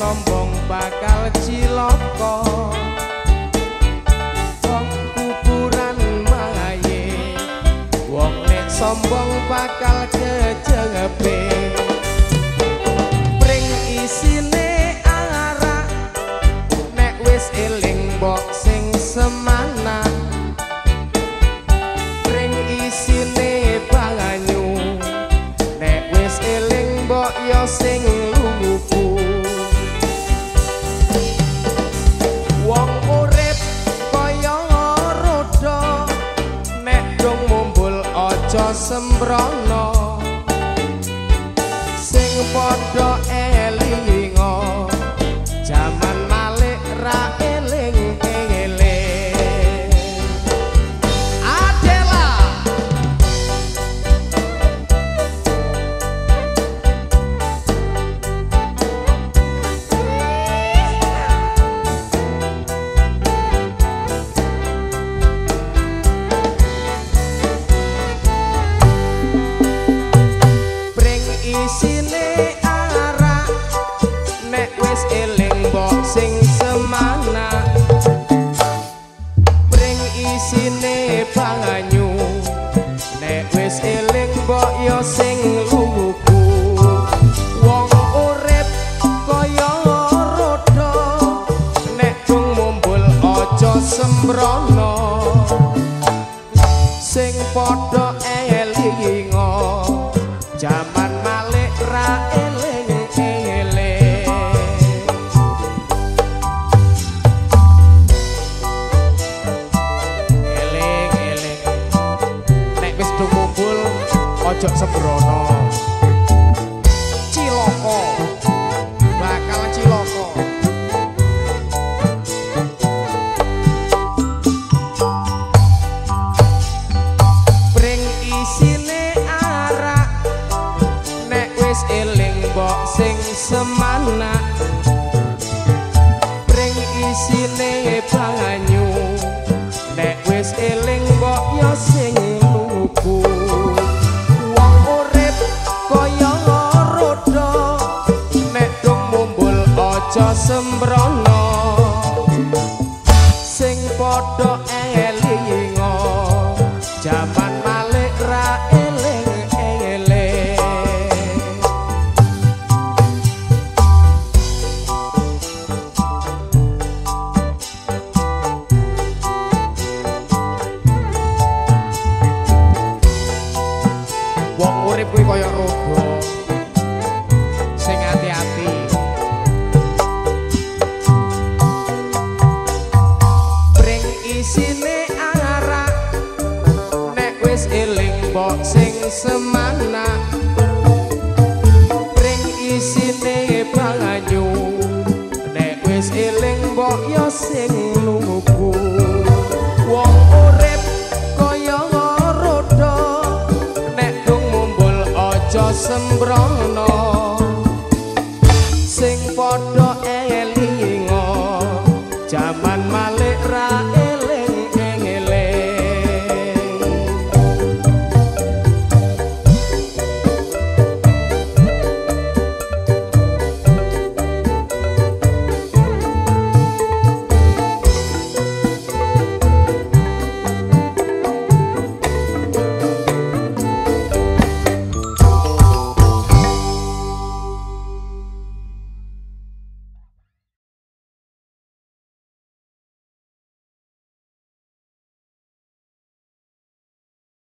sombong bakal ciloko wong kuburan maye wong nek sombong bakal kejebe pring isine arah nek wis eling mbok sing semana pring isine banyu nek wis eling mbok yo sing sembrono. Sing padha isine arak Nek wis eling mbok sing semana Pring isine banyu Nek wis eling mbok yo sing lumuku Wong urip kaya roda Nek dung mumbul aja sembrono. Sing elingo Jaman ojo sembrono Ciloko. Bakal ciloko. Pring isine arak Nek wis eling mbok sing semana សម្រណោ wis eling bok sing semana. Ring isine banganyu nek wis eling bok yo sing lumuku wong urip kaya rodo. Nek dung mumbul aja sembrono. Sing padha elinga jaman malik rae